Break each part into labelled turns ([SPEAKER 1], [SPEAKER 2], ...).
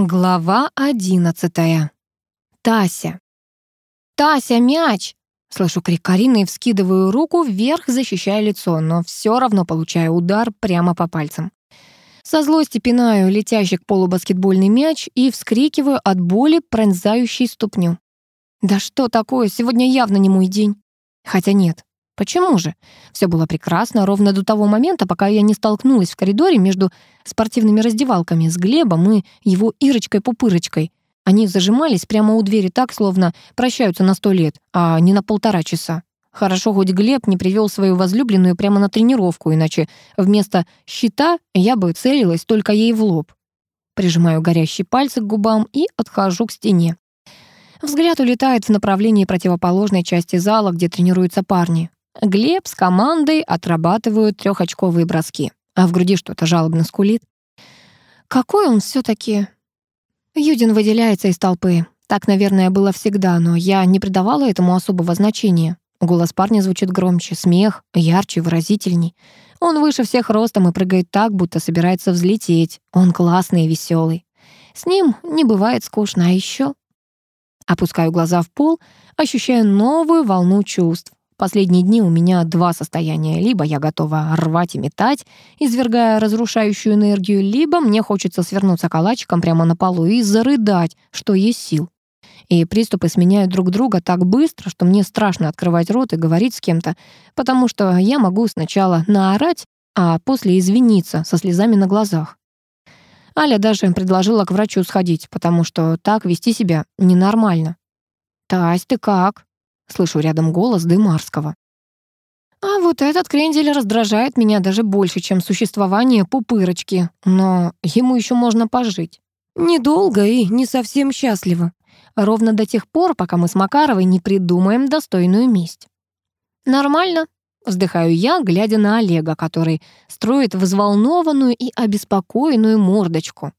[SPEAKER 1] Глава одиннадцатая. Тася. «Тася, мяч!» Слышу крик Карины и вскидываю руку вверх, защищая лицо, но все равно получаю удар прямо по пальцам. Со злости пинаю летящий к полу баскетбольный мяч и вскрикиваю от боли, пронзающей ступню. Да что такое, сегодня явно не мой день. Хотя нет, Почему же? Все было прекрасно ровно до того момента, пока я не столкнулась в коридоре между спортивными раздевалками с Глебом и его Ирочкой-пупырочкой. Они зажимались прямо у двери так, словно прощаются на сто лет, а не на полтора часа. Хорошо, хоть Глеб не привел свою возлюбленную прямо на тренировку, иначе вместо щита я бы целилась только ей в лоб. Прижимаю горящие пальцы к губам и отхожу к стене. Взгляд улетает в направлении противоположной части зала, где тренируются парни. Глеб с командой отрабатывают трехочковые броски, а в груди что-то жалобно скулит. Какой он все таки Юдин выделяется из толпы. Так, наверное, было всегда, но я не придавала этому особого значения. Голос парня звучит громче, смех ярче, выразительней. Он выше всех ростом и прыгает так, будто собирается взлететь. Он классный и веселый. С ним не бывает скучно, а еще... Опускаю глаза в пол, ощущаю новую волну чувств. Последние дни у меня два состояния. Либо я готова рвать и метать, извергая разрушающую энергию, либо мне хочется свернуться калачиком прямо на полу и зарыдать, что есть сил. И приступы сменяют друг друга так быстро, что мне страшно открывать рот и говорить с кем-то, потому что я могу сначала наорать, а после извиниться со слезами на глазах. Аля даже предложила к врачу сходить, потому что так вести себя ненормально. «Тась, ты как?» Слышу рядом голос Дымарского. А вот этот крендель раздражает меня даже больше, чем существование пупырочки. Но ему еще можно пожить. Недолго и не совсем счастливо. Ровно до тех пор, пока мы с Макаровой не придумаем достойную месть. Нормально, вздыхаю я, глядя на Олега, который строит взволнованную и обеспокоенную мордочку.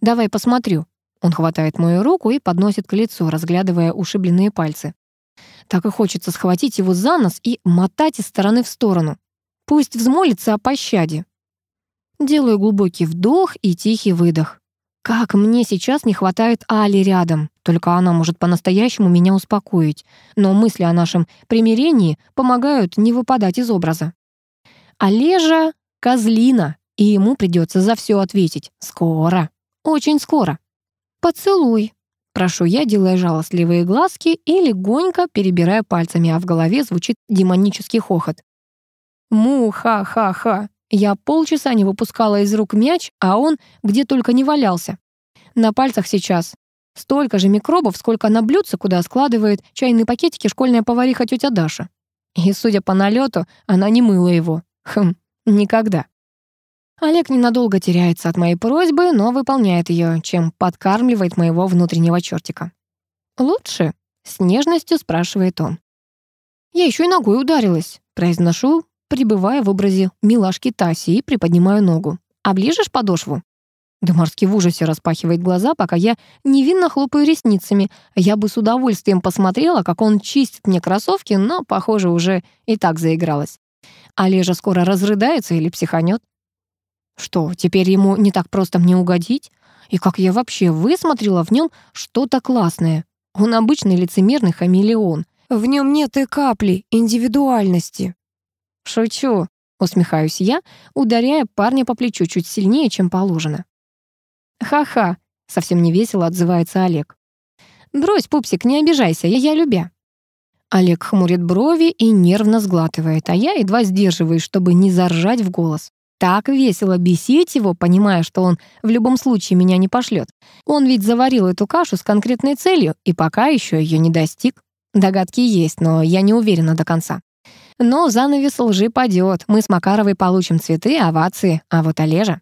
[SPEAKER 1] Давай посмотрю. Он хватает мою руку и подносит к лицу, разглядывая ушибленные пальцы. Так и хочется схватить его за нос и мотать из стороны в сторону. Пусть взмолится о пощаде. Делаю глубокий вдох и тихий выдох. Как мне сейчас не хватает Али рядом. Только она может по-настоящему меня успокоить. Но мысли о нашем примирении помогают не выпадать из образа. Олежа — козлина, и ему придется за все ответить. Скоро. Очень скоро. Поцелуй. Прошу я, делая жалостливые глазки и легонько перебирая пальцами, а в голове звучит демонический хохот. Му-ха-ха-ха. Я полчаса не выпускала из рук мяч, а он где только не валялся. На пальцах сейчас столько же микробов, сколько на блюдце, куда складывает чайные пакетики школьная повариха тетя Даша. И, судя по налету, она не мыла его. Хм, никогда. Олег ненадолго теряется от моей просьбы, но выполняет ее, чем подкармливает моего внутреннего чертика. «Лучше?» — с нежностью спрашивает он. «Я еще и ногой ударилась», — произношу, пребывая в образе милашки Таси и приподнимаю ногу. «Оближешь подошву?» Демарский в ужасе распахивает глаза, пока я невинно хлопаю ресницами. Я бы с удовольствием посмотрела, как он чистит мне кроссовки, но, похоже, уже и так заигралась. Олежа скоро разрыдается или психанет. Что, теперь ему не так просто мне угодить? И как я вообще высмотрела в нем что-то классное? Он обычный лицемерный хамелеон. В нем нет и капли индивидуальности. Шучу, усмехаюсь я, ударяя парня по плечу чуть сильнее, чем положено. Ха-ха, совсем не весело отзывается Олег. Брось, пупсик, не обижайся, я, я любя. Олег хмурит брови и нервно сглатывает, а я едва сдерживаюсь, чтобы не заржать в голос. Так весело бесить его, понимая, что он в любом случае меня не пошлет. Он ведь заварил эту кашу с конкретной целью и пока еще ее не достиг. Догадки есть, но я не уверена до конца. Но занавес лжи падет. Мы с Макаровой получим цветы, овации, а вот Олежа...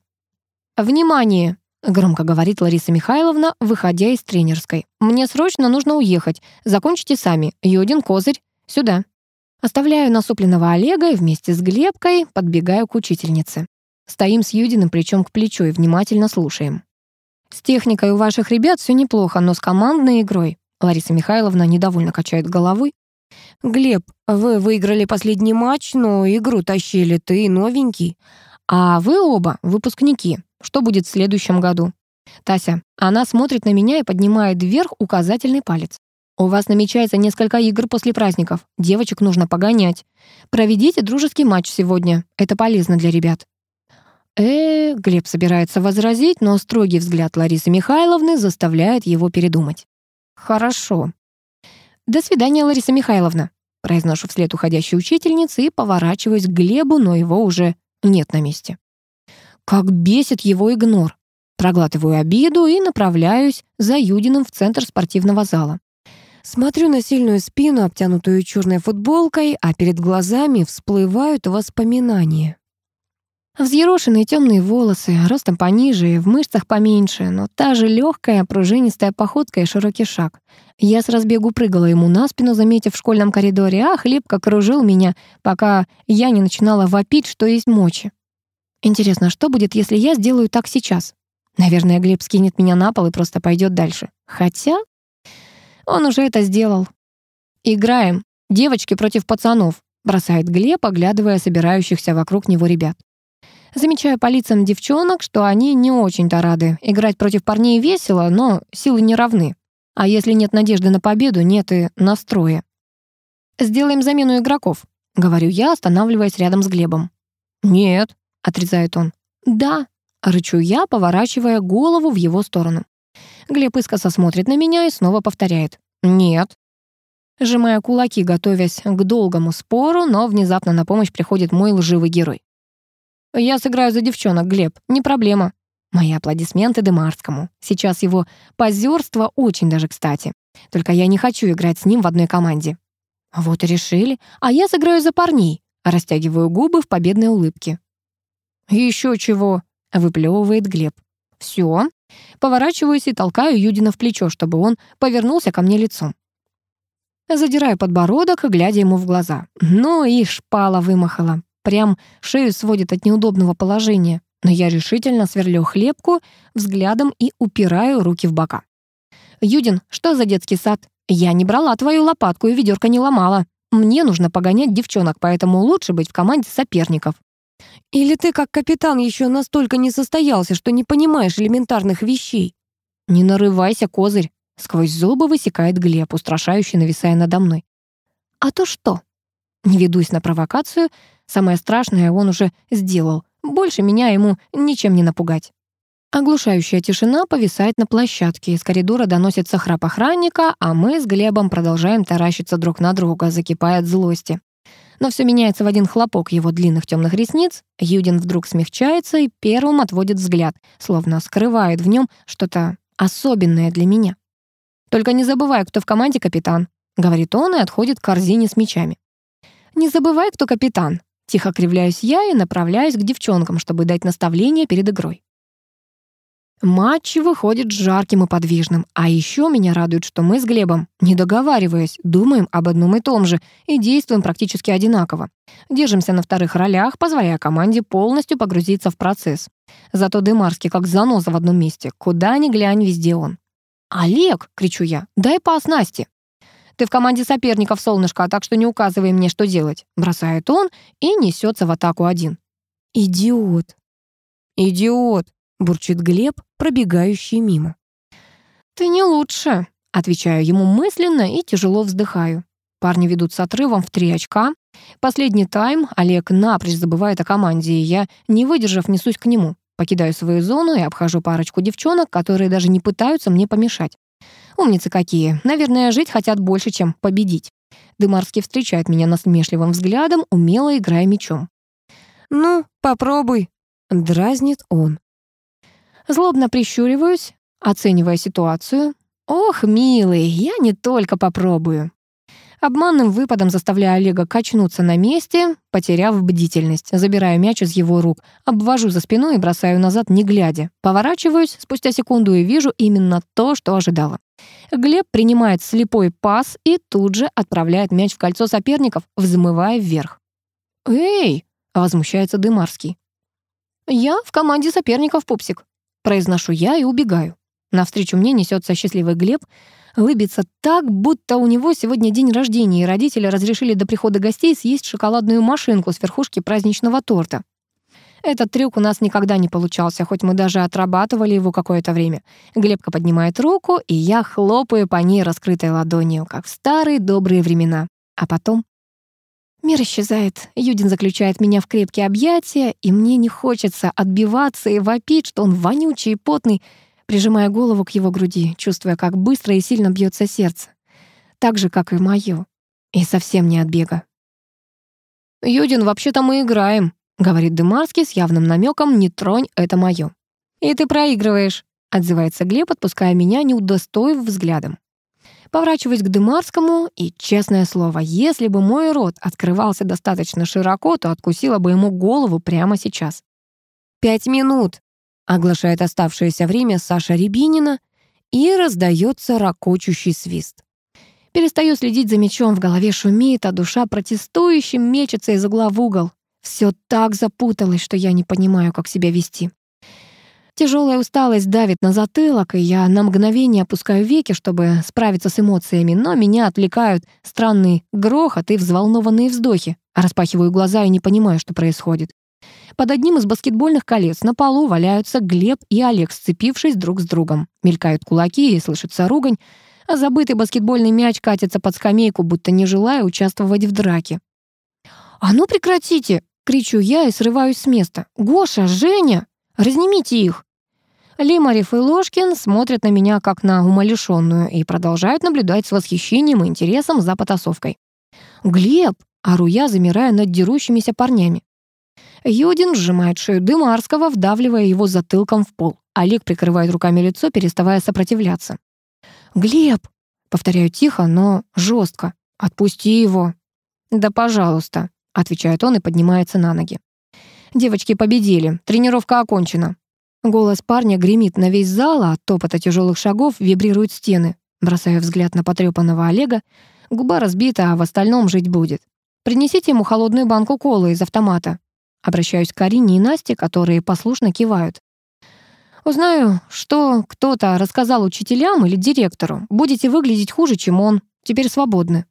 [SPEAKER 1] «Внимание!» — громко говорит Лариса Михайловна, выходя из тренерской. «Мне срочно нужно уехать. Закончите сами. Юдин, Козырь, сюда». Оставляю насупленного Олега и вместе с Глебкой подбегаю к учительнице. Стоим с Юдиным плечом к плечу и внимательно слушаем. «С техникой у ваших ребят все неплохо, но с командной игрой...» Лариса Михайловна недовольно качает головой. «Глеб, вы выиграли последний матч, но игру тащили ты новенький. А вы оба выпускники. Что будет в следующем году? Тася, она смотрит на меня и поднимает вверх указательный палец. У вас намечается несколько игр после праздников. Девочек нужно погонять. Проведите дружеский матч сегодня. Это полезно для ребят. Э, Глеб собирается возразить, но строгий взгляд Ларисы Михайловны заставляет его передумать. Хорошо. До свидания, Лариса Михайловна. Произношу вслед уходящей учительницы и поворачиваюсь к Глебу, но его уже нет на месте. Как бесит его игнор. Проглатываю обиду и направляюсь за Юдиным в центр спортивного зала. Смотрю на сильную спину, обтянутую черной футболкой, а перед глазами всплывают воспоминания. Взъерошенные темные волосы, ростом пониже и в мышцах поменьше, но та же легкая, пружинистая походка и широкий шаг. Я с разбегу прыгала ему на спину, заметив в школьном коридоре, а хлеб кружил меня, пока я не начинала вопить, что есть мочи. Интересно, что будет, если я сделаю так сейчас? Наверное, Глеб скинет меня на пол и просто пойдет дальше. Хотя он уже это сделал. «Играем. Девочки против пацанов», — бросает Глеб, оглядывая собирающихся вокруг него ребят. Замечаю по лицам девчонок, что они не очень-то рады. Играть против парней весело, но силы не равны. А если нет надежды на победу, нет и настроя. «Сделаем замену игроков», — говорю я, останавливаясь рядом с Глебом. «Нет», — отрезает он. «Да», — рычу я, поворачивая голову в его сторону. Глеб искоса смотрит на меня и снова повторяет. «Нет». Сжимая кулаки, готовясь к долгому спору, но внезапно на помощь приходит мой лживый герой. «Я сыграю за девчонок, Глеб, не проблема». Мои аплодисменты Демарскому. Сейчас его позерство очень даже кстати. Только я не хочу играть с ним в одной команде. Вот и решили. А я сыграю за парней. Растягиваю губы в победной улыбке. «Еще чего?» — выплевывает Глеб. «Все, Поворачиваюсь и толкаю Юдина в плечо, чтобы он повернулся ко мне лицом. Задираю подбородок, глядя ему в глаза. Ну и шпала вымахала. Прям шею сводит от неудобного положения. Но я решительно сверлю хлебку взглядом и упираю руки в бока. «Юдин, что за детский сад? Я не брала твою лопатку и ведерко не ломала. Мне нужно погонять девчонок, поэтому лучше быть в команде соперников. Или ты, как капитан, еще настолько не состоялся, что не понимаешь элементарных вещей? Не нарывайся, козырь. Сквозь зубы высекает Глеб, устрашающий, нависая надо мной. А то что? Не ведусь на провокацию. Самое страшное он уже сделал. Больше меня ему ничем не напугать. Оглушающая тишина повисает на площадке. Из коридора доносится храп охранника, а мы с Глебом продолжаем таращиться друг на друга, закипая от злости. Но все меняется в один хлопок его длинных темных ресниц. Юдин вдруг смягчается и первым отводит взгляд, словно скрывает в нем что-то особенное для меня. «Только не забывай, кто в команде капитан», — говорит он и отходит к корзине с мечами. «Не забывай, кто капитан», — тихо кривляюсь я и направляюсь к девчонкам, чтобы дать наставление перед игрой. Матч выходит жарким и подвижным. А еще меня радует, что мы с Глебом, не договариваясь, думаем об одном и том же и действуем практически одинаково. Держимся на вторых ролях, позволяя команде полностью погрузиться в процесс. Зато Демарский как заноза в одном месте. Куда ни глянь, везде он. «Олег!» — кричу я. «Дай пас Насте!» «Ты в команде соперников, солнышко, так что не указывай мне, что делать», — бросает он и несется в атаку один. «Идиот!» «Идиот!» — бурчит Глеб, пробегающий мимо. «Ты не лучше», — отвечаю ему мысленно и тяжело вздыхаю. Парни ведут с отрывом в три очка. Последний тайм Олег напрочь забывает о команде, и я, не выдержав, несусь к нему. Покидаю свою зону и обхожу парочку девчонок, которые даже не пытаются мне помешать. Умницы какие. Наверное, жить хотят больше, чем победить. Дымарский встречает меня насмешливым взглядом, умело играя мечом. «Ну, попробуй», — дразнит он. Злобно прищуриваюсь, оценивая ситуацию. Ох, милый, я не только попробую. Обманным выпадом заставляю Олега качнуться на месте, потеряв бдительность. Забираю мяч из его рук, обвожу за спиной и бросаю назад, не глядя. Поворачиваюсь спустя секунду и вижу именно то, что ожидала. Глеб принимает слепой пас и тут же отправляет мяч в кольцо соперников, взмывая вверх. «Эй!» — возмущается Дымарский. «Я в команде соперников, пупсик», — произношу я и убегаю. Навстречу мне несется счастливый Глеб, лыбится так, будто у него сегодня день рождения, и родители разрешили до прихода гостей съесть шоколадную машинку с верхушки праздничного торта. Этот трюк у нас никогда не получался, хоть мы даже отрабатывали его какое-то время. Глебка поднимает руку, и я хлопаю по ней раскрытой ладонью, как в старые добрые времена. А потом... Мир исчезает. Юдин заключает меня в крепкие объятия, и мне не хочется отбиваться и вопить, что он вонючий и потный, прижимая голову к его груди, чувствуя, как быстро и сильно бьется сердце. Так же, как и мое. И совсем не от бега. «Юдин, вообще-то мы играем», — говорит Дымарский с явным намеком «не тронь, это мое». «И ты проигрываешь», — отзывается Глеб, отпуская меня, не удостоив взглядом. Поворачиваюсь к Дымарскому, и, честное слово, если бы мой рот открывался достаточно широко, то откусила бы ему голову прямо сейчас. «Пять минут», — оглашает оставшееся время Саша Рябинина, и раздается ракочущий свист. Перестаю следить за мечом, в голове шумит, а душа протестующим мечется из угла в угол. Все так запуталось, что я не понимаю, как себя вести. Тяжелая усталость давит на затылок, и я на мгновение опускаю веки, чтобы справиться с эмоциями, но меня отвлекают странный грохот и взволнованные вздохи. Распахиваю глаза и не понимаю, что происходит. Под одним из баскетбольных колец на полу валяются Глеб и Олег, сцепившись друг с другом. Мелькают кулаки и слышится ругань а забытый баскетбольный мяч катится под скамейку, будто не желая участвовать в драке. «А ну прекратите!» — кричу я и срываюсь с места. «Гоша, Женя! Разнимите их!» Лимарев и Ложкин смотрят на меня как на умалишенную и продолжают наблюдать с восхищением и интересом за потасовкой. «Глеб!» — ору я, замирая над дерущимися парнями. Юдин сжимает шею Дымарского, вдавливая его затылком в пол. Олег прикрывает руками лицо, переставая сопротивляться. «Глеб!» — повторяю тихо, но жестко. «Отпусти его!» «Да, пожалуйста», — отвечает он и поднимается на ноги. «Девочки победили. Тренировка окончена». Голос парня гремит на весь зал, а от топота тяжелых шагов вибрируют стены. Бросаю взгляд на потрепанного Олега. Губа разбита, а в остальном жить будет. Принесите ему холодную банку колы из автомата. Обращаюсь к Карине и Насте, которые послушно кивают. Узнаю, что кто-то рассказал учителям или директору. Будете выглядеть хуже, чем он. Теперь свободны.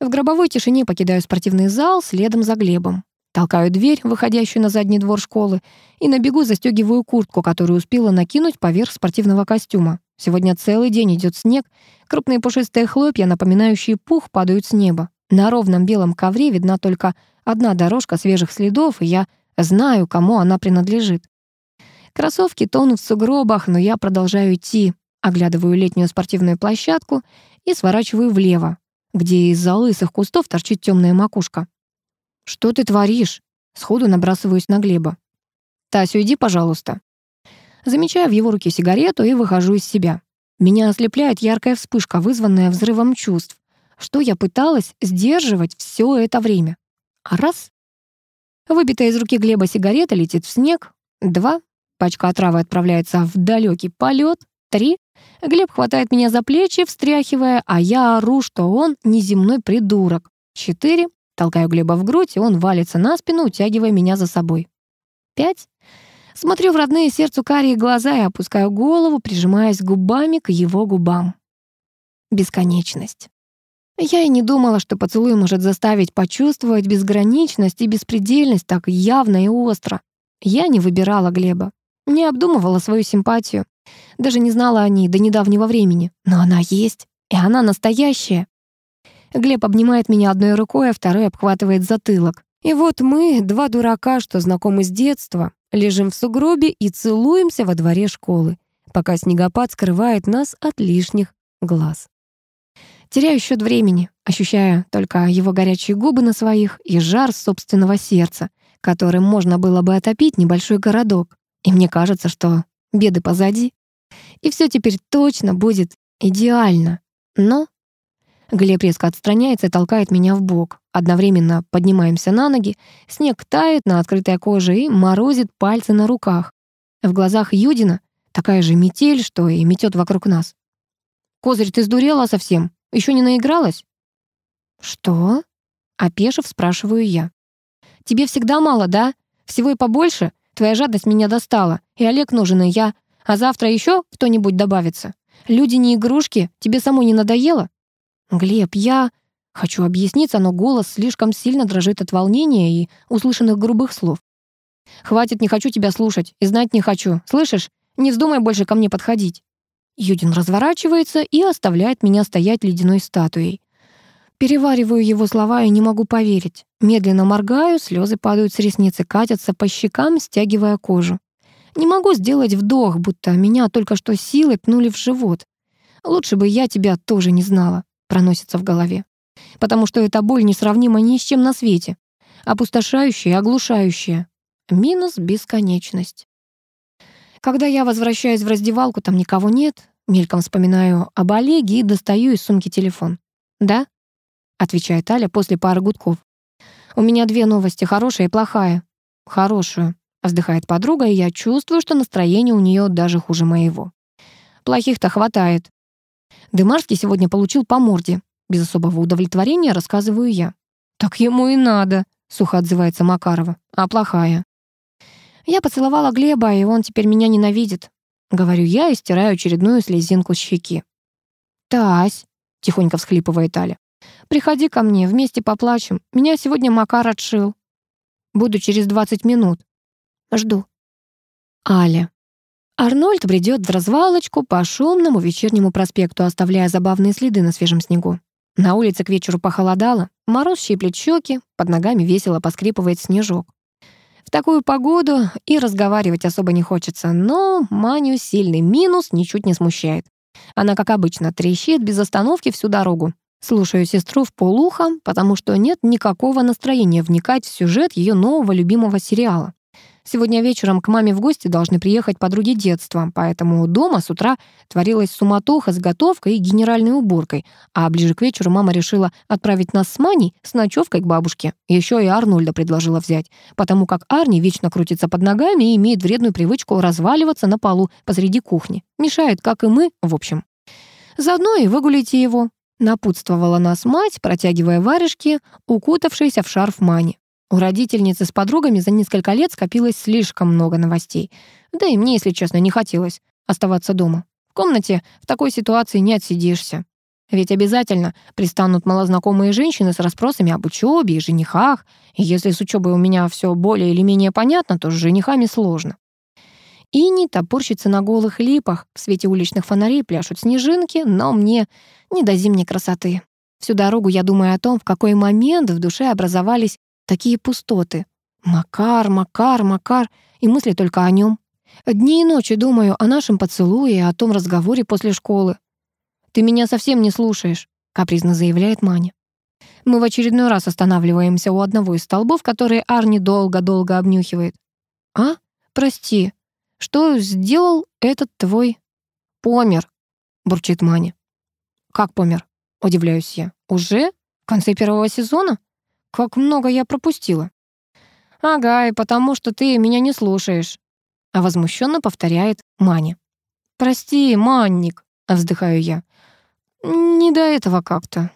[SPEAKER 1] В гробовой тишине покидаю спортивный зал следом за Глебом. Толкаю дверь, выходящую на задний двор школы, и на бегу застегиваю куртку, которую успела накинуть поверх спортивного костюма. Сегодня целый день идет снег, крупные пушистые хлопья, напоминающие пух, падают с неба. На ровном белом ковре видна только одна дорожка свежих следов, и я знаю, кому она принадлежит. Кроссовки тонут в сугробах, но я продолжаю идти, оглядываю летнюю спортивную площадку и сворачиваю влево, где из-за лысых кустов торчит темная макушка. «Что ты творишь?» Сходу набрасываюсь на Глеба. «Тасю, иди, пожалуйста». Замечаю в его руке сигарету и выхожу из себя. Меня ослепляет яркая вспышка, вызванная взрывом чувств. Что я пыталась сдерживать все это время? А раз. Выбитая из руки Глеба сигарета летит в снег. Два. Пачка отравы отправляется в далекий полет. Три. Глеб хватает меня за плечи, встряхивая, а я ору, что он неземной придурок. Четыре. Толкаю Глеба в грудь, и он валится на спину, утягивая меня за собой. Пять. Смотрю в родные сердцу карие глаза и опускаю голову, прижимаясь губами к его губам. Бесконечность. Я и не думала, что поцелуй может заставить почувствовать безграничность и беспредельность так явно и остро. Я не выбирала Глеба. Не обдумывала свою симпатию. Даже не знала о ней до недавнего времени. Но она есть, и она настоящая. Глеб обнимает меня одной рукой, а второй обхватывает затылок. И вот мы, два дурака, что знакомы с детства, лежим в сугробе и целуемся во дворе школы, пока снегопад скрывает нас от лишних глаз. Теряю счет времени, ощущая только его горячие губы на своих и жар собственного сердца, которым можно было бы отопить небольшой городок. И мне кажется, что беды позади. И все теперь точно будет идеально. Но Глеб резко отстраняется и толкает меня в бок. Одновременно поднимаемся на ноги, снег тает на открытой коже и морозит пальцы на руках. В глазах Юдина такая же метель, что и метет вокруг нас. «Козырь, ты сдурела совсем? Еще не наигралась?» «Что?» — опешив, спрашиваю я. «Тебе всегда мало, да? Всего и побольше? Твоя жадность меня достала, и Олег нужен, и я. А завтра еще кто-нибудь добавится. Люди не игрушки, тебе самой не надоело? Глеб, я... Хочу объясниться, но голос слишком сильно дрожит от волнения и услышанных грубых слов. Хватит, не хочу тебя слушать и знать не хочу. Слышишь? Не вздумай больше ко мне подходить». Юдин разворачивается и оставляет меня стоять ледяной статуей. Перевариваю его слова и не могу поверить. Медленно моргаю, слезы падают с ресницы, катятся по щекам, стягивая кожу. Не могу сделать вдох, будто меня только что силой пнули в живот. Лучше бы я тебя тоже не знала, проносится в голове. Потому что эта боль несравнима ни с чем на свете. Опустошающая оглушающая. Минус бесконечность. Когда я возвращаюсь в раздевалку, там никого нет. Мельком вспоминаю об Олеге и достаю из сумки телефон. «Да?» отвечает Аля после пары гудков. У меня две новости, хорошая и плохая. Хорошую, вздыхает подруга, и я чувствую, что настроение у нее даже хуже моего. Плохих-то хватает. Дымарский сегодня получил по морде. Без особого удовлетворения рассказываю я. Так ему и надо, сухо отзывается Макарова. А плохая? Я поцеловала Глеба, и он теперь меня ненавидит. Говорю я и стираю очередную слезинку с щеки. «Тась», — тихонько всхлипывает Аля, Приходи ко мне, вместе поплачем. Меня сегодня Макар отшил. Буду через 20 минут. Жду. Аля. Арнольд бредет в развалочку по шумному вечернему проспекту, оставляя забавные следы на свежем снегу. На улице к вечеру похолодало, мороз щиплет щеки, под ногами весело поскрипывает снежок. В такую погоду и разговаривать особо не хочется, но Маню сильный минус ничуть не смущает. Она, как обычно, трещит без остановки всю дорогу. Слушаю сестру в полухо, потому что нет никакого настроения вникать в сюжет ее нового любимого сериала. Сегодня вечером к маме в гости должны приехать подруги детства, поэтому дома с утра творилась суматоха с готовкой и генеральной уборкой, а ближе к вечеру мама решила отправить нас с Маней с ночевкой к бабушке. Еще и Арнольда предложила взять, потому как Арни вечно крутится под ногами и имеет вредную привычку разваливаться на полу посреди кухни. Мешает, как и мы, в общем. Заодно и выгулите его. Напутствовала нас мать, протягивая варежки, укутавшиеся в шарф Мани. У родительницы с подругами за несколько лет скопилось слишком много новостей. Да и мне, если честно, не хотелось оставаться дома. В комнате в такой ситуации не отсидишься. Ведь обязательно пристанут малознакомые женщины с расспросами об учебе и женихах. И если с учебой у меня все более или менее понятно, то с женихами сложно. Ини топорщится на голых липах, в свете уличных фонарей пляшут снежинки, но мне не до зимней красоты. Всю дорогу я думаю о том, в какой момент в душе образовались такие пустоты. Макар, Макар, Макар, и мысли только о нем. Дни и ночи думаю о нашем поцелуе и о том разговоре после школы. «Ты меня совсем не слушаешь», — капризно заявляет Маня. Мы в очередной раз останавливаемся у одного из столбов, который Арни долго-долго обнюхивает. «А? Прости, что сделал этот твой помер?» — бурчит Маня. «Как помер?» — удивляюсь я. «Уже? В конце первого сезона? Как много я пропустила!» «Ага, и потому что ты меня не слушаешь», — а возмущенно повторяет Маня. «Прости, Манник», — вздыхаю я. «Не до этого как-то».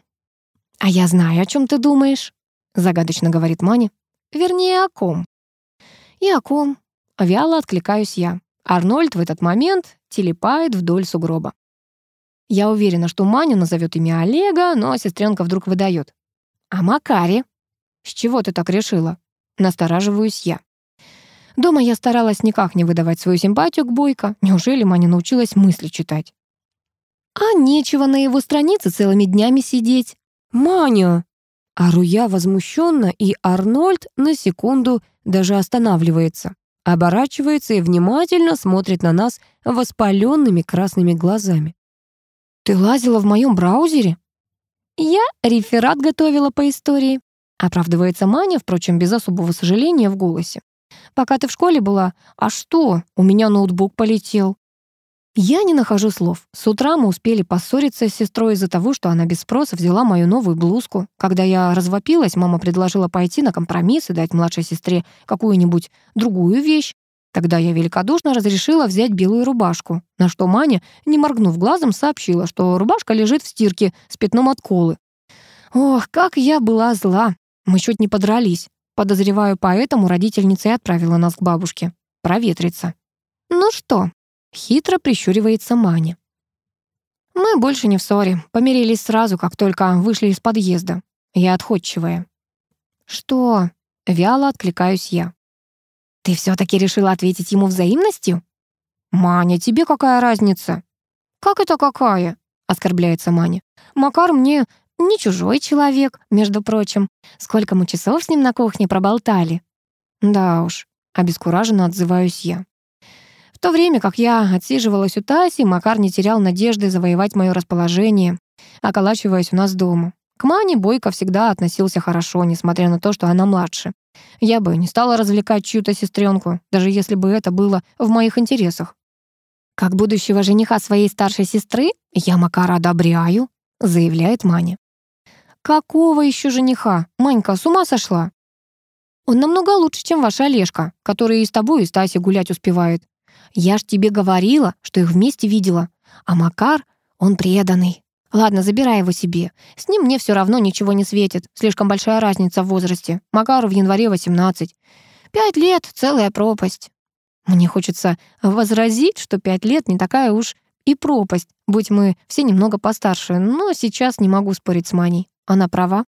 [SPEAKER 1] «А я знаю, о чем ты думаешь», — загадочно говорит Маня. «Вернее, о ком». «И о ком?» Вяло откликаюсь я. Арнольд в этот момент телепает вдоль сугроба. Я уверена, что Маня назовет имя Олега, но сестренка вдруг выдает. «А Макаре?» «С чего ты так решила?» Настораживаюсь я. Дома я старалась никак не выдавать свою симпатию к Бойко. Неужели Маня научилась мысли читать? А нечего на его странице целыми днями сидеть. «Маня!» Ору я возмущенно, и Арнольд на секунду даже останавливается оборачивается и внимательно смотрит на нас воспаленными красными глазами. «Ты лазила в моем браузере?» «Я реферат готовила по истории», оправдывается Маня, впрочем, без особого сожаления в голосе. «Пока ты в школе была, а что? У меня ноутбук полетел». Я не нахожу слов. С утра мы успели поссориться с сестрой из-за того, что она без спроса взяла мою новую блузку. Когда я развопилась, мама предложила пойти на компромисс и дать младшей сестре какую-нибудь другую вещь. Тогда я великодушно разрешила взять белую рубашку, на что Маня, не моргнув глазом, сообщила, что рубашка лежит в стирке с пятном от колы. Ох, как я была зла. Мы чуть не подрались. Подозреваю, поэтому родительница и отправила нас к бабушке. Проветриться. Ну что, Хитро прищуривается Маня. Мы больше не в ссоре. Помирились сразу, как только вышли из подъезда. Я отходчивая. Что? Вяло откликаюсь я. Ты все-таки решила ответить ему взаимностью? Маня, тебе какая разница? Как это какая? Оскорбляется Маня. Макар мне не чужой человек, между прочим. Сколько мы часов с ним на кухне проболтали. Да уж, обескураженно отзываюсь я. В то время, как я отсиживалась у Таси, Макар не терял надежды завоевать мое расположение, околачиваясь у нас дома. К Мане Бойко всегда относился хорошо, несмотря на то, что она младше. Я бы не стала развлекать чью-то сестренку, даже если бы это было в моих интересах. «Как будущего жениха своей старшей сестры я Макара одобряю», заявляет Маня. «Какого еще жениха? Манька, с ума сошла?» «Он намного лучше, чем ваша Олежка, который и с тобой, и с Тасей гулять успевает. Я ж тебе говорила, что их вместе видела. А Макар, он преданный. Ладно, забирай его себе. С ним мне все равно ничего не светит. Слишком большая разница в возрасте. Макару в январе 18. Пять лет — целая пропасть. Мне хочется возразить, что пять лет не такая уж и пропасть, будь мы все немного постарше, но сейчас не могу спорить с Маней. Она права.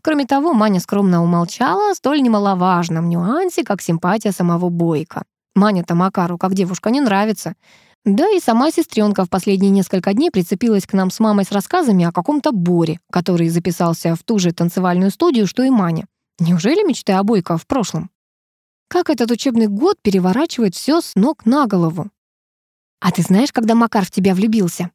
[SPEAKER 1] Кроме того, Маня скромно умолчала о столь немаловажном нюансе, как симпатия самого Бойко. Маня-то Макару как девушка не нравится. Да и сама сестренка в последние несколько дней прицепилась к нам с мамой с рассказами о каком-то Боре, который записался в ту же танцевальную студию, что и Маня. Неужели мечты о Бойко в прошлом? Как этот учебный год переворачивает все с ног на голову? «А ты знаешь, когда Макар в тебя влюбился?»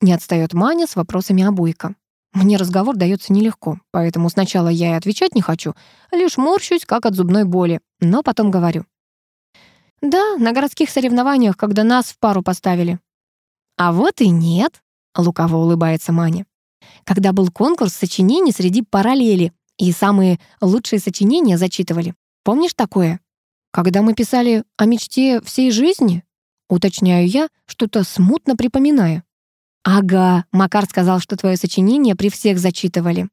[SPEAKER 1] Не отстает Маня с вопросами о Бойко. Мне разговор дается нелегко, поэтому сначала я и отвечать не хочу, лишь морщусь, как от зубной боли, но потом говорю. Да, на городских соревнованиях, когда нас в пару поставили. А вот и нет, лукаво улыбается Маня. Когда был конкурс сочинений среди параллели, и самые лучшие сочинения зачитывали. Помнишь такое? Когда мы писали о мечте всей жизни? Уточняю я, что-то смутно припоминаю. Ага, Макар сказал, что твое сочинение при всех зачитывали.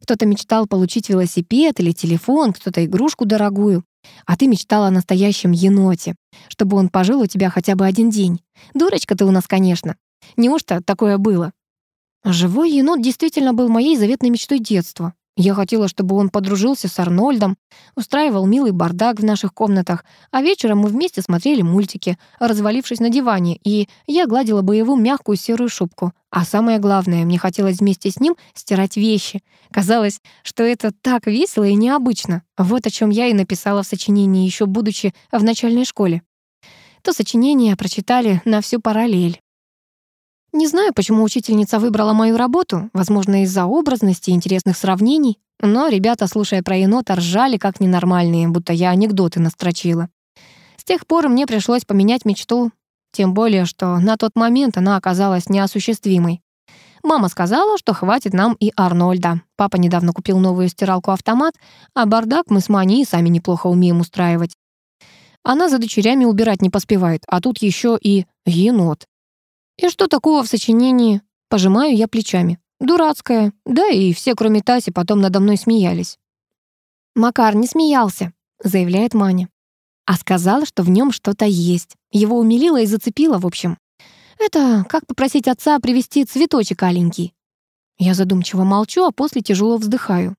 [SPEAKER 1] Кто-то мечтал получить велосипед или телефон, кто-то игрушку дорогую. А ты мечтала о настоящем еноте, чтобы он пожил у тебя хотя бы один день. Дурочка ты у нас, конечно. Неужто такое было? Живой енот действительно был моей заветной мечтой детства. Я хотела, чтобы он подружился с Арнольдом, устраивал милый бардак в наших комнатах, а вечером мы вместе смотрели мультики, развалившись на диване, и я гладила бы его мягкую серую шубку. А самое главное, мне хотелось вместе с ним стирать вещи. Казалось, что это так весело и необычно. Вот о чем я и написала в сочинении, еще будучи в начальной школе. То сочинение прочитали на всю параллель. Не знаю, почему учительница выбрала мою работу, возможно, из-за образности и интересных сравнений, но ребята, слушая про енота, ржали как ненормальные, будто я анекдоты настрочила. С тех пор мне пришлось поменять мечту, тем более, что на тот момент она оказалась неосуществимой. Мама сказала, что хватит нам и Арнольда. Папа недавно купил новую стиралку-автомат, а бардак мы с Маней сами неплохо умеем устраивать. Она за дочерями убирать не поспевает, а тут еще и енот. И что такого в сочинении? Пожимаю я плечами. Дурацкое. Да и все, кроме Таси, потом надо мной смеялись. «Макар не смеялся», — заявляет Маня. А сказал, что в нем что-то есть. Его умилило и зацепило, в общем. Это как попросить отца привезти цветочек аленький. Я задумчиво молчу, а после тяжело вздыхаю.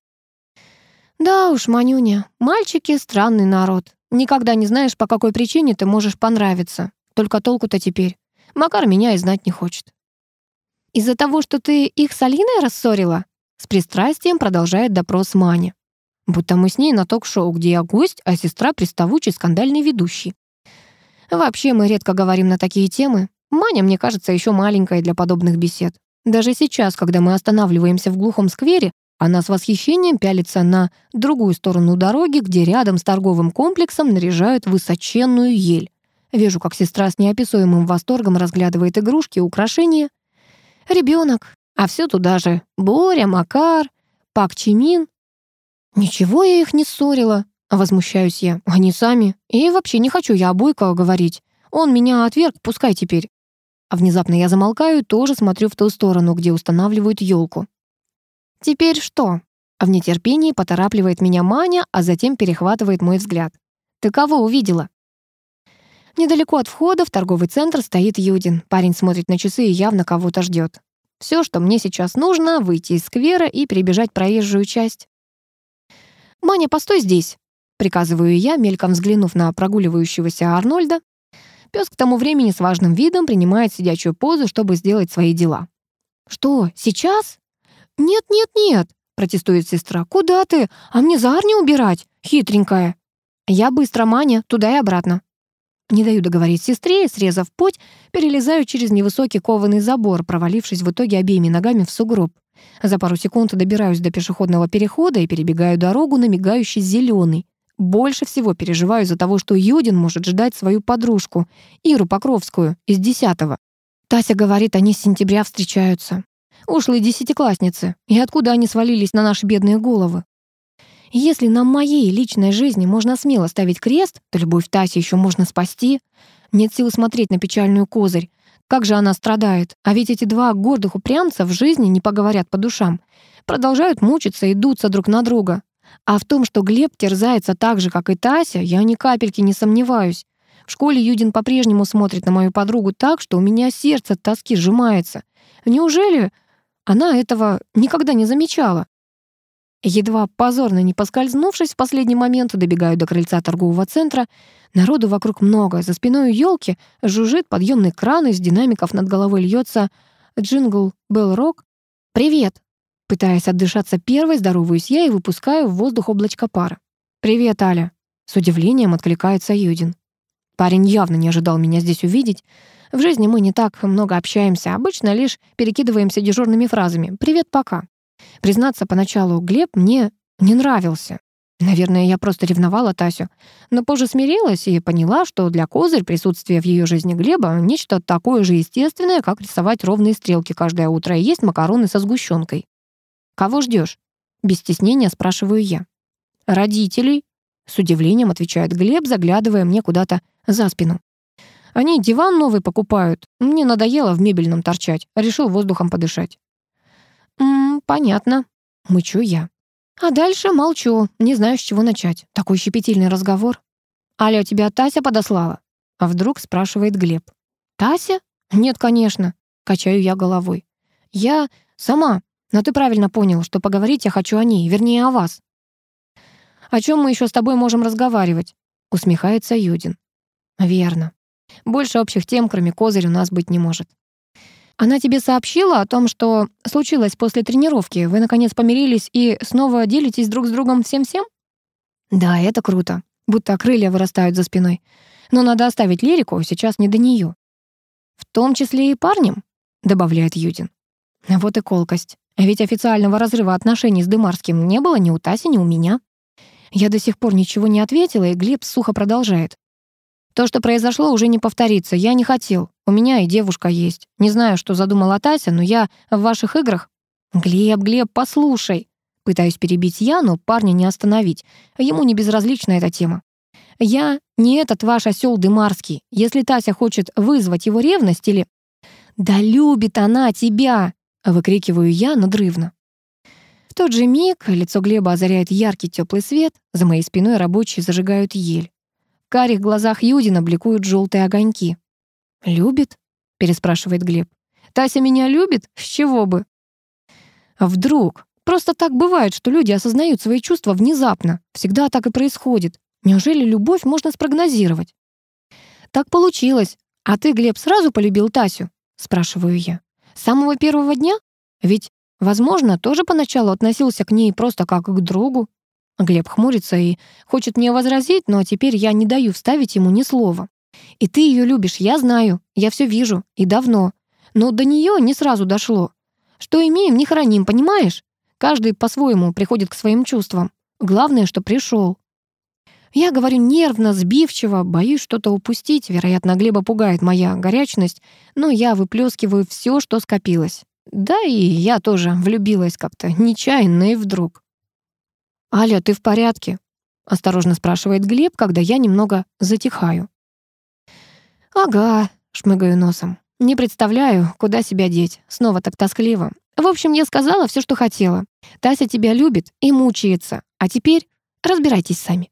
[SPEAKER 1] Да уж, Манюня, мальчики — странный народ. Никогда не знаешь, по какой причине ты можешь понравиться. Только толку-то теперь. Макар меня и знать не хочет. «Из-за того, что ты их с Алиной рассорила?» С пристрастием продолжает допрос Маня. Будто мы с ней на ток-шоу, где я гость, а сестра — приставучий скандальный ведущий. Вообще мы редко говорим на такие темы. Маня, мне кажется, еще маленькая для подобных бесед. Даже сейчас, когда мы останавливаемся в глухом сквере, она с восхищением пялится на другую сторону дороги, где рядом с торговым комплексом наряжают высоченную ель. Вижу, как сестра с неописуемым восторгом разглядывает игрушки украшения. Ребенок, а все туда же. Боря, Макар, Пак Чимин. Ничего я их не ссорила, возмущаюсь я. Они сами. И вообще не хочу я о Бойко говорить. Он меня отверг, пускай теперь. А внезапно я замолкаю и тоже смотрю в ту сторону, где устанавливают елку. Теперь что? В нетерпении поторапливает меня Маня, а затем перехватывает мой взгляд. Ты кого увидела? Недалеко от входа в торговый центр стоит Юдин. Парень смотрит на часы и явно кого-то ждет. Все, что мне сейчас нужно, выйти из сквера и перебежать проезжую часть. «Маня, постой здесь!» приказываю я, мельком взглянув на прогуливающегося Арнольда. Пес к тому времени с важным видом принимает сидячую позу, чтобы сделать свои дела. «Что, сейчас?» «Нет, нет, нет», — протестует сестра. «Куда ты? А мне за Арни убирать? Хитренькая». «Я быстро, Маня, туда и обратно». Не даю договорить сестре, срезав путь, перелезаю через невысокий кованый забор, провалившись в итоге обеими ногами в сугроб. За пару секунд добираюсь до пешеходного перехода и перебегаю дорогу на мигающий зеленый. Больше всего переживаю из-за того, что Юдин может ждать свою подружку, Иру Покровскую, из десятого. Тася говорит, они с сентября встречаются. Ушлые десятиклассницы. И откуда они свалились на наши бедные головы? Если на моей личной жизни можно смело ставить крест, то любовь Таси еще можно спасти. Нет сил смотреть на печальную козырь. Как же она страдает. А ведь эти два гордых упрямца в жизни не поговорят по душам. Продолжают мучиться и дуться друг на друга. А в том, что Глеб терзается так же, как и Тася, я ни капельки не сомневаюсь. В школе Юдин по-прежнему смотрит на мою подругу так, что у меня сердце от тоски сжимается. Неужели она этого никогда не замечала? Едва позорно не поскользнувшись в последний момент, добегаю до крыльца торгового центра. Народу вокруг много. За спиной елки жужжит подъемный кран, из динамиков над головой льется джингл Белл Рок. «Привет!» Пытаясь отдышаться первой, здороваюсь я и выпускаю в воздух облачко пара. «Привет, Аля!» С удивлением откликается Юдин. Парень явно не ожидал меня здесь увидеть. В жизни мы не так много общаемся, обычно лишь перекидываемся дежурными фразами «Привет, пока». Признаться, поначалу Глеб мне не нравился. Наверное, я просто ревновала Тасю. Но позже смирилась и поняла, что для Козырь присутствие в ее жизни Глеба — нечто такое же естественное, как рисовать ровные стрелки каждое утро и есть макароны со сгущенкой. «Кого ждешь? Без стеснения спрашиваю я. «Родителей», — с удивлением отвечает Глеб, заглядывая мне куда-то за спину. «Они диван новый покупают. Мне надоело в мебельном торчать. Решил воздухом подышать». «М понятно», — мычу я. А дальше молчу, не знаю, с чего начать. Такой щепетильный разговор. «Аля, тебя Тася подослала?» А вдруг спрашивает Глеб. «Тася? Нет, конечно», — качаю я головой. «Я сама, но ты правильно понял, что поговорить я хочу о ней, вернее, о вас». «О чем мы еще с тобой можем разговаривать?» — усмехается Юдин. «Верно. Больше общих тем, кроме козыря, у нас быть не может. Она тебе сообщила о том, что случилось после тренировки? Вы, наконец, помирились и снова делитесь друг с другом всем-всем? Да, это круто. Будто крылья вырастают за спиной. Но надо оставить лирику, сейчас не до нее. В том числе и парнем, добавляет Юдин. Вот и колкость. А ведь официального разрыва отношений с Дымарским не было ни у Таси, ни у меня. Я до сих пор ничего не ответила, и Глеб сухо продолжает. То, что произошло, уже не повторится. Я не хотел. У меня и девушка есть. Не знаю, что задумала Тася, но я в ваших играх... Глеб, Глеб, послушай. Пытаюсь перебить я, но парня не остановить. Ему не безразлична эта тема. Я не этот ваш осел Дымарский. Если Тася хочет вызвать его ревность или... «Да любит она тебя!» — выкрикиваю я надрывно. В тот же миг лицо Глеба озаряет яркий теплый свет, за моей спиной рабочие зажигают ель карих глазах Юдина бликуют желтые огоньки. «Любит?» — переспрашивает Глеб. «Тася меня любит? С чего бы?» «А вдруг? Просто так бывает, что люди осознают свои чувства внезапно. Всегда так и происходит. Неужели любовь можно спрогнозировать?» «Так получилось. А ты, Глеб, сразу полюбил Тасю?» — спрашиваю я. «С самого первого дня? Ведь, возможно, тоже поначалу относился к ней просто как к другу. Глеб хмурится и хочет мне возразить, но теперь я не даю вставить ему ни слова. И ты ее любишь, я знаю, я все вижу, и давно. Но до нее не сразу дошло. Что имеем, не храним, понимаешь? Каждый по-своему приходит к своим чувствам. Главное, что пришел. Я говорю нервно, сбивчиво, боюсь что-то упустить. Вероятно, Глеба пугает моя горячность, но я выплескиваю все, что скопилось. Да и я тоже влюбилась как-то нечаянно и вдруг. «Аля, ты в порядке?» — осторожно спрашивает Глеб, когда я немного затихаю. «Ага», — шмыгаю носом. «Не представляю, куда себя деть. Снова так тоскливо. В общем, я сказала все, что хотела. Тася тебя любит и мучается. А теперь разбирайтесь сами».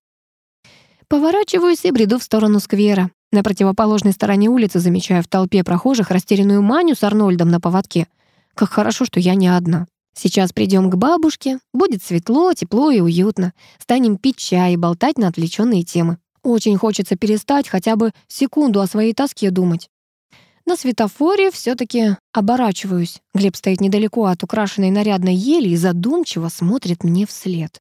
[SPEAKER 1] Поворачиваюсь и бреду в сторону сквера. На противоположной стороне улицы замечаю в толпе прохожих растерянную Маню с Арнольдом на поводке. Как хорошо, что я не одна. Сейчас придем к бабушке, будет светло, тепло и уютно. Станем пить чай и болтать на отвлеченные темы. Очень хочется перестать хотя бы секунду о своей тоске думать. На светофоре все таки оборачиваюсь. Глеб стоит недалеко от украшенной нарядной ели и задумчиво смотрит мне вслед.